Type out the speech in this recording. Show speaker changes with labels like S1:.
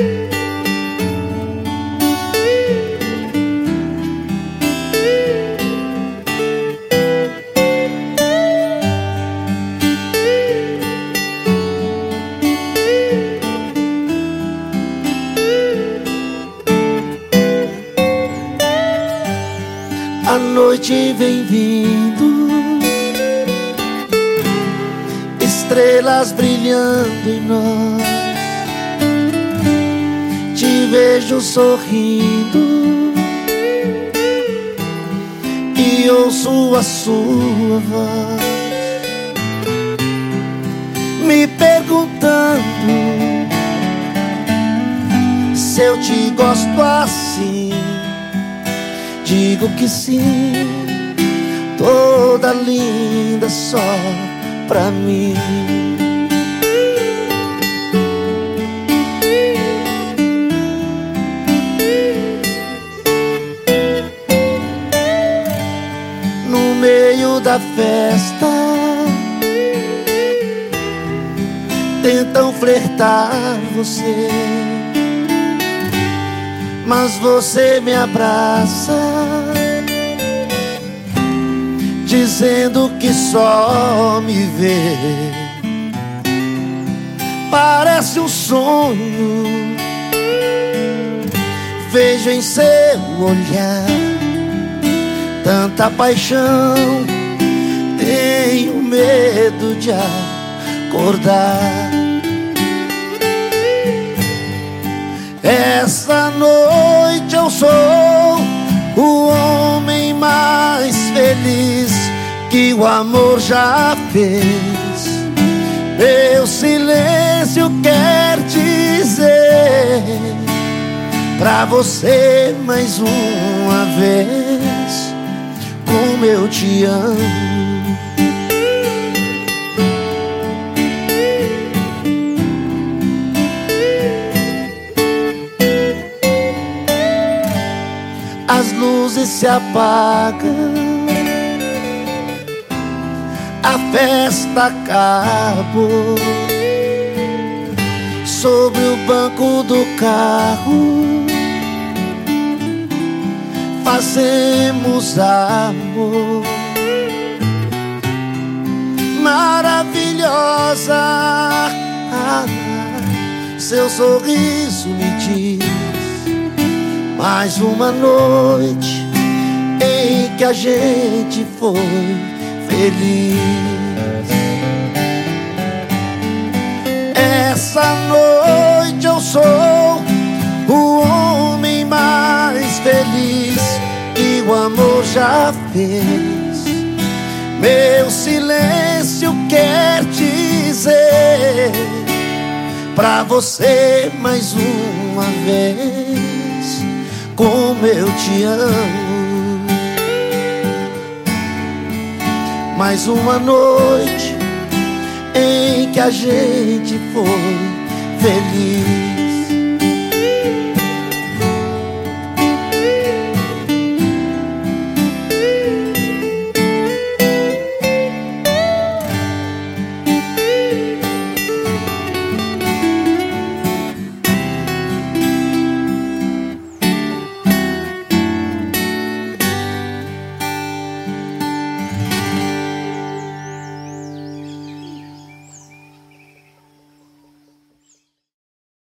S1: A noite vem vindo, estrelas brilhando em nós. Vejo sorrindo e ouço a sua voz, me perguntando se eu te gosto assim. Digo que sim, toda linda só pra mim. No meio da festa, tentam flertar você mas você me abraça, dizendo que só me vê. Parece um sonho, vejo em seu olhar tanta paixão. Tenho medo de acordar. Essa noite eu sou o homem mais feliz que o amor já fez. Meu silêncio quer dizer pra você mais uma vez como eu te amo. as luzes se apagam, a festa acabou. Sobre o banco do carro, fazemos amor. Maravilhosa, seu sorriso me diz mais uma noite em que a gente foi feliz. Essa noite fez. Meu silêncio quer dizer pra você mais uma vez como eu te amo. Mais uma noite em que a gente foi feliz.